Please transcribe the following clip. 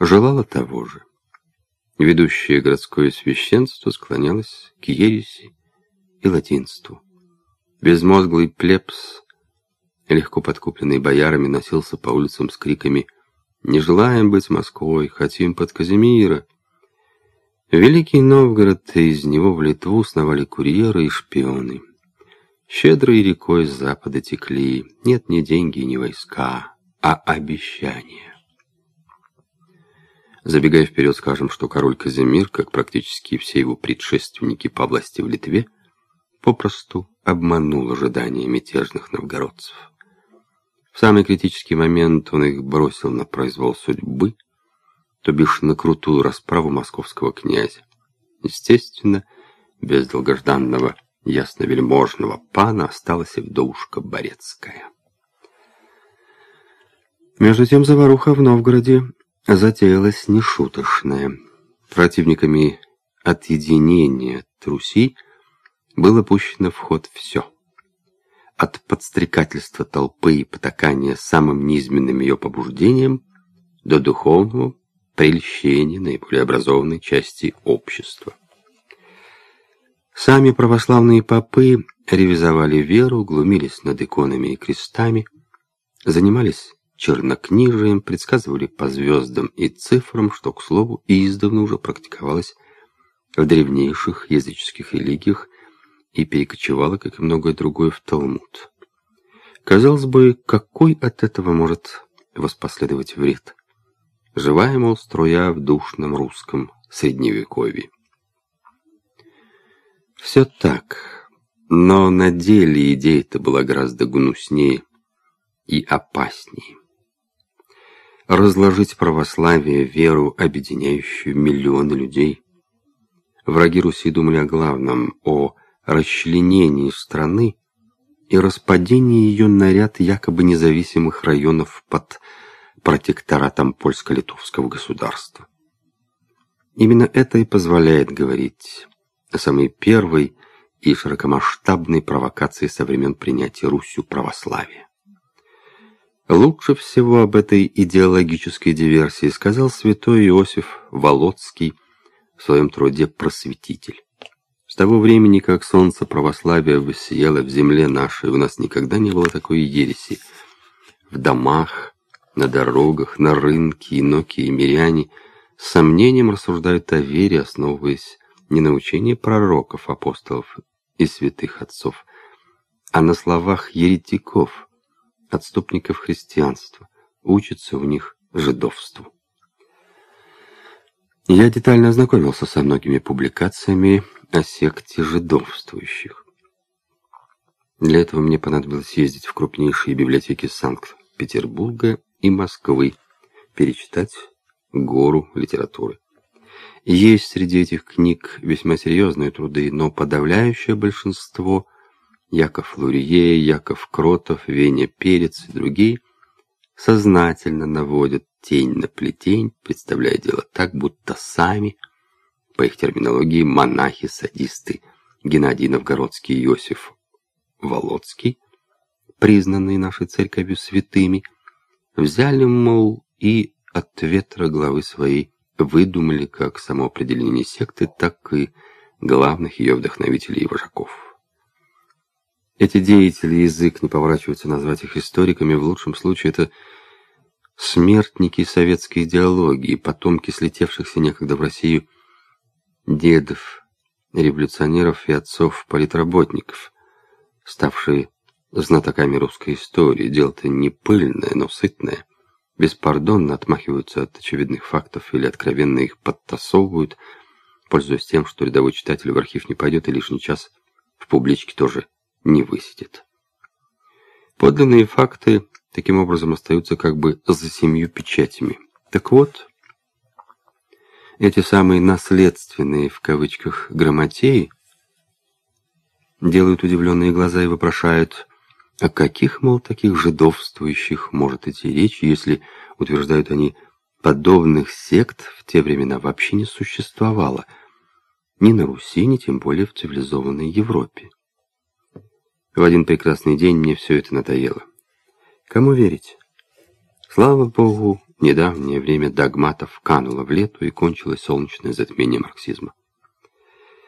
желала того же. Ведущее городское священство склонялось к ереси и латинству. Безмозглый плебс, легко подкупленный боярами, носился по улицам с криками «Не желаем быть Москвой, хотим под Казимира!» Великий Новгород, и из него в Литву сновали курьеры и шпионы. Щедрой рекой с запада текли, нет ни деньги, ни войска, а обещания. Забегая вперед, скажем, что король Казимир, как практически все его предшественники по власти в Литве, попросту обманул ожидания мятежных новгородцев. В самый критический момент он их бросил на произвол судьбы, то бишь на крутую расправу московского князя. Естественно, без долгожданного ясновельможного пана осталась и вдовушка Борецкая. Между тем заваруха в Новгороде затеялась нешуточная. Противниками отъединения Труси было пущено в ход все. От подстрекательства толпы и потакания самым низменным ее побуждением до духовного прельщения наиболее образованной части общества. Сами православные попы ревизовали веру, глумились над иконами и крестами, занимались чернокнижием, предсказывали по звездам и цифрам, что, к слову, издавна уже практиковалось в древнейших языческих религиях и перекочевало, как и многое другое, в Талмуд. Казалось бы, какой от этого может воспоследовать вред? Живая, мол, струя в душном русском средневековье. Все так, но на деле идея-то была гораздо гнуснее и опаснее. Разложить православие, веру, объединяющую миллионы людей. Враги Руси думали о главном, о расчленении страны и распадении ее на ряд якобы независимых районов под протекторатом польско-литовского государства. Именно это и позволяет говорить о самой первой и широкомасштабной провокации со времен принятия Русью православия. Лучше всего об этой идеологической диверсии сказал святой Иосиф Володский в своем труде «Просветитель». С того времени, как солнце православия воссияло в земле нашей, у нас никогда не было такой ереси. В домах, на дорогах, на рынке иноки и миряне с сомнением рассуждают о вере, основываясь не на учении пророков, апостолов и святых отцов, а на словах еретиков, отступников христианства, учатся у них жидовству. Я детально ознакомился со многими публикациями о секте жидовствующих. Для этого мне понадобилось ездить в крупнейшие библиотеки Санкт-Петербурга и Москвы, перечитать гору литературы. Есть среди этих книг весьма серьезные труды, но подавляющее большинство Яков Лурье, Яков Кротов, Веня Перец и другие сознательно наводят тень на плетень, представляя дело так, будто сами, по их терминологии, монахи-садисты Геннадий Новгородский и Иосиф Володский, признанные нашей церковью святыми, взяли, мол, и от ветра главы своей выдумали как самоопределение секты, так и главных ее вдохновителей и вожаков. Эти деятели язык не поворачивается назвать их историками, в лучшем случае это смертники советской идеологии, потомки слетевшихся некогда в Россию дедов, революционеров и отцов-политработников, ставшие знатоками русской истории. Дело-то не пыльное, но сытное беспардонно отмахиваются от очевидных фактов или откровенно их подтасовывают, пользуясь тем, что рядовой читатель в архив не пойдет и лишний час в публичке тоже не высидит. Подлинные факты таким образом остаются как бы за семью печатями. Так вот, эти самые «наследственные» в кавычках грамотеи делают удивленные глаза и вопрошают о каких, мол, таких жидовствующих может идти речь, если, утверждают они, подобных сект в те времена вообще не существовало, ни на Руси, ни тем более в цивилизованной Европе. В один прекрасный день мне все это надоело. Кому верить? Слава Богу, Недавнее время догматов кануло в лету и кончилось солнечное затмение марксизма.